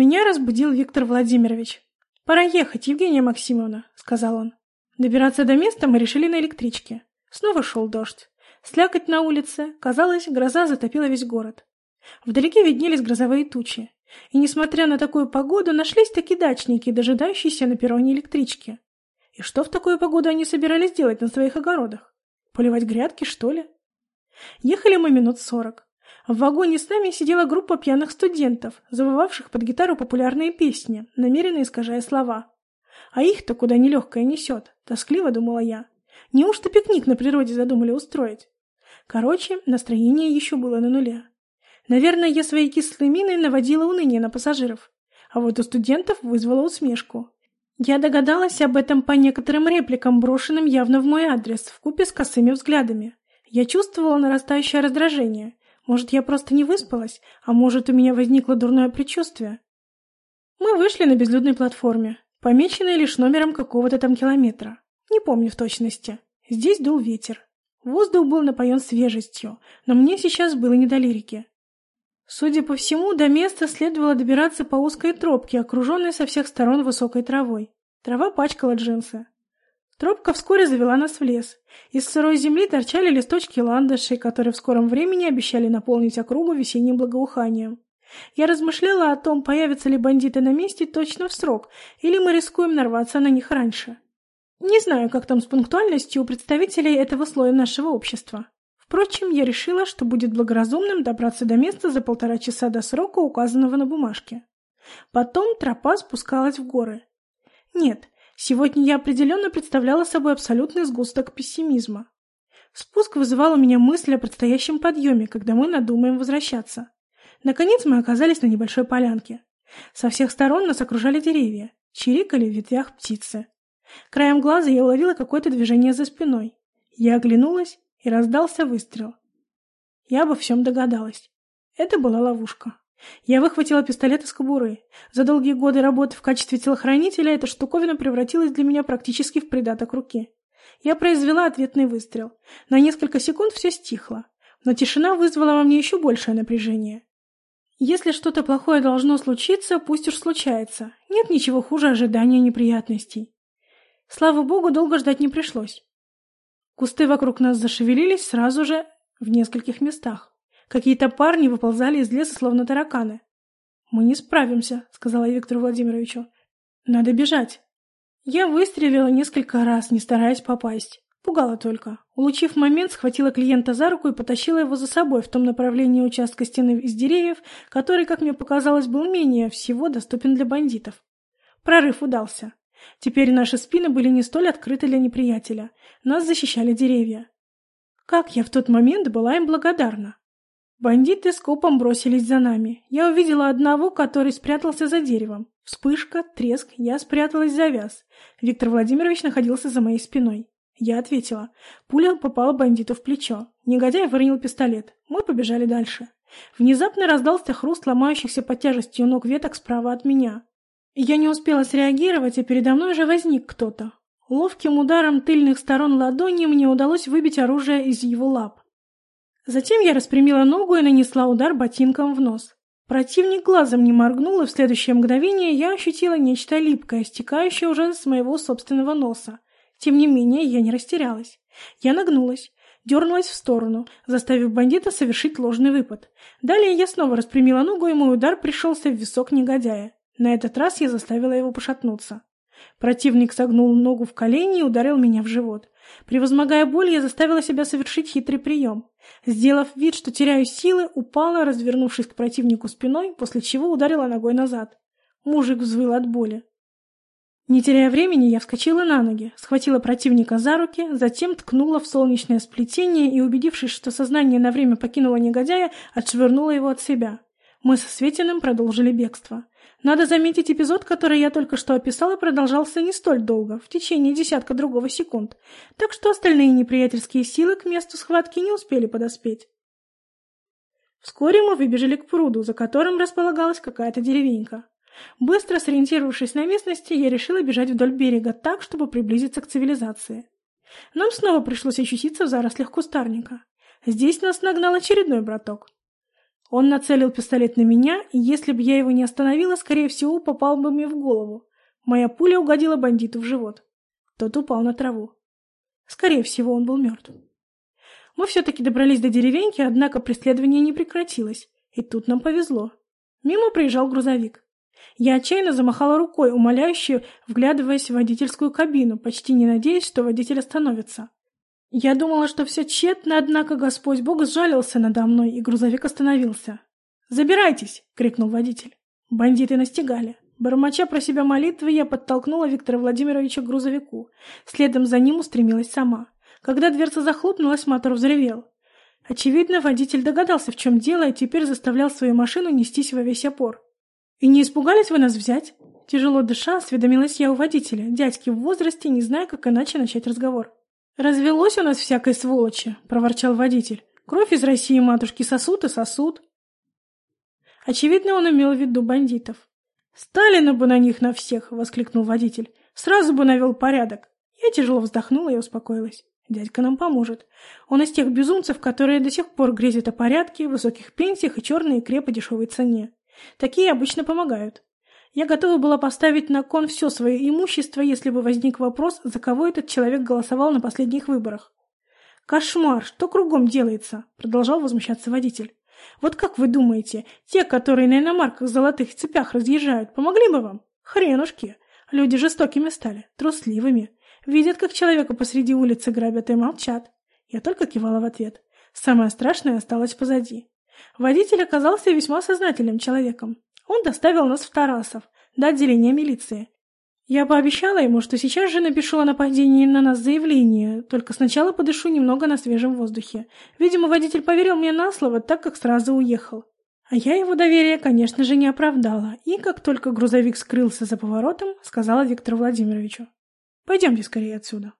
Меня разбудил Виктор Владимирович. «Пора ехать, Евгения Максимовна», — сказал он. Добираться до места мы решили на электричке. Снова шел дождь. Слякоть на улице. Казалось, гроза затопила весь город. Вдалеке виднелись грозовые тучи. И, несмотря на такую погоду, нашлись такие дачники, дожидающиеся на перроне электрички. И что в такую погоду они собирались делать на своих огородах? Поливать грядки, что ли? Ехали мы минут сорок. В вагоне с нами сидела группа пьяных студентов, завывавших под гитару популярные песни, намеренно искажая слова. А их-то куда нелегкое несет, тоскливо думала я. Неужто пикник на природе задумали устроить? Короче, настроение еще было на нуле. Наверное, я своей кислой миной наводила уныние на пассажиров. А вот у студентов вызвала усмешку. Я догадалась об этом по некоторым репликам, брошенным явно в мой адрес, вкупе с косыми взглядами. Я чувствовала нарастающее раздражение. Может, я просто не выспалась, а может, у меня возникло дурное предчувствие. Мы вышли на безлюдной платформе, помеченной лишь номером какого-то там километра. Не помню в точности. Здесь дул ветер. Воздух был напоен свежестью, но мне сейчас было не до лирики. Судя по всему, до места следовало добираться по узкой тропке, окруженной со всех сторон высокой травой. Трава пачкала джинсы. Тропка вскоре завела нас в лес. Из сырой земли торчали листочки ландышей, которые в скором времени обещали наполнить округу весенним благоуханием. Я размышляла о том, появятся ли бандиты на месте точно в срок, или мы рискуем нарваться на них раньше. Не знаю, как там с пунктуальностью у представителей этого слоя нашего общества. Впрочем, я решила, что будет благоразумным добраться до места за полтора часа до срока, указанного на бумажке. Потом тропа спускалась в горы. Нет, сегодня я определенно представляла собой абсолютный сгусток пессимизма. Спуск вызывал у меня мысль о предстоящем подъеме, когда мы надумаем возвращаться. Наконец мы оказались на небольшой полянке. Со всех сторон нас окружали деревья, чирикали в ветвях птицы. Краем глаза я уловила какое-то движение за спиной. Я оглянулась и раздался выстрел. Я обо всем догадалась. Это была ловушка. Я выхватила пистолет из кобуры. За долгие годы работы в качестве телохранителя эта штуковина превратилась для меня практически в придаток руки. Я произвела ответный выстрел. На несколько секунд все стихло, но тишина вызвала во мне еще большее напряжение. Если что-то плохое должно случиться, пусть уж случается. Нет ничего хуже ожидания неприятностей. Слава богу, долго ждать не пришлось. Кусты вокруг нас зашевелились сразу же в нескольких местах. Какие-то парни выползали из леса, словно тараканы. «Мы не справимся», — сказала я Виктору Владимировичу. «Надо бежать». Я выстрелила несколько раз, не стараясь попасть. Пугала только. Улучив момент, схватила клиента за руку и потащила его за собой в том направлении участка стены из деревьев, который, как мне показалось, был менее всего доступен для бандитов. Прорыв удался. Теперь наши спины были не столь открыты для неприятеля. Нас защищали деревья. Как я в тот момент была им благодарна. Бандиты скопом бросились за нами. Я увидела одного, который спрятался за деревом. Вспышка, треск, я спряталась за вяз. Виктор Владимирович находился за моей спиной. Я ответила. Пуля попала бандиту в плечо. Негодяй выронил пистолет. Мы побежали дальше. Внезапно раздался хруст ломающихся под тяжестью ног веток справа от меня. Я не успела среагировать, и передо мной уже возник кто-то. Ловким ударом тыльных сторон ладони мне удалось выбить оружие из его лап. Затем я распрямила ногу и нанесла удар ботинком в нос. Противник глазом не моргнул, и в следующее мгновение я ощутила нечто липкое, стекающее уже с моего собственного носа. Тем не менее, я не растерялась. Я нагнулась, дернулась в сторону, заставив бандита совершить ложный выпад. Далее я снова распрямила ногу, и мой удар пришелся в висок негодяя. На этот раз я заставила его пошатнуться. Противник согнул ногу в колени и ударил меня в живот. Превозмогая боль, я заставила себя совершить хитрый прием. Сделав вид, что теряю силы, упала, развернувшись к противнику спиной, после чего ударила ногой назад. Мужик взвыл от боли. Не теряя времени, я вскочила на ноги, схватила противника за руки, затем ткнула в солнечное сплетение и, убедившись, что сознание на время покинуло негодяя, отшвырнула его от себя. Мы со Светиным продолжили бегство. Надо заметить, эпизод, который я только что описала, продолжался не столь долго, в течение десятка другого секунд, так что остальные неприятельские силы к месту схватки не успели подоспеть. Вскоре мы выбежали к пруду, за которым располагалась какая-то деревенька. Быстро сориентировавшись на местности, я решила бежать вдоль берега так, чтобы приблизиться к цивилизации. Нам снова пришлось ощутиться в зарослях кустарника. Здесь нас нагнал очередной браток. Он нацелил пистолет на меня, и если бы я его не остановила, скорее всего, попал бы мне в голову. Моя пуля угодила бандиту в живот. Тот упал на траву. Скорее всего, он был мертв. Мы все-таки добрались до деревеньки, однако преследование не прекратилось. И тут нам повезло. Мимо проезжал грузовик. Я отчаянно замахала рукой, умоляюще вглядываясь в водительскую кабину, почти не надеясь, что водитель остановится. Я думала, что все тщетно, однако Господь Бог сжалился надо мной, и грузовик остановился. «Забирайтесь!» — крикнул водитель. Бандиты настигали. Бормоча про себя молитвы, я подтолкнула Виктора Владимировича к грузовику. Следом за ним устремилась сама. Когда дверца захлопнулась, мотор взревел. Очевидно, водитель догадался, в чем дело, и теперь заставлял свою машину нестись во весь опор. «И не испугались вы нас взять?» Тяжело дыша, осведомилась я у водителя, дядьки в возрасте, не зная, как иначе начать разговор. «Развелось у нас всякой сволочи», — проворчал водитель. «Кровь из России матушки сосут и сосут». Очевидно, он имел в виду бандитов. «Сталина бы на них на всех!» — воскликнул водитель. «Сразу бы навел порядок!» Я тяжело вздохнула и успокоилась. Дядька нам поможет. Он из тех безумцев, которые до сих пор грезят о порядке, высоких пенсиях и черной икре по дешевой цене. Такие обычно помогают. Я готова была поставить на кон все свое имущество, если бы возник вопрос, за кого этот человек голосовал на последних выборах. «Кошмар! Что кругом делается?» — продолжал возмущаться водитель. «Вот как вы думаете, те, которые на иномарках в золотых цепях разъезжают, помогли бы вам? Хренушки! Люди жестокими стали, трусливыми. Видят, как человека посреди улицы грабят и молчат. Я только кивала в ответ. Самое страшное осталось позади. Водитель оказался весьма сознательным человеком. Он доставил нас в Тарасов, до отделения милиции. Я пообещала ему, что сейчас же напишу о нападении на нас заявление, только сначала подышу немного на свежем воздухе. Видимо, водитель поверил мне на слово, так как сразу уехал. А я его доверие, конечно же, не оправдала, и как только грузовик скрылся за поворотом, сказала Виктору Владимировичу. Пойдемте скорее отсюда.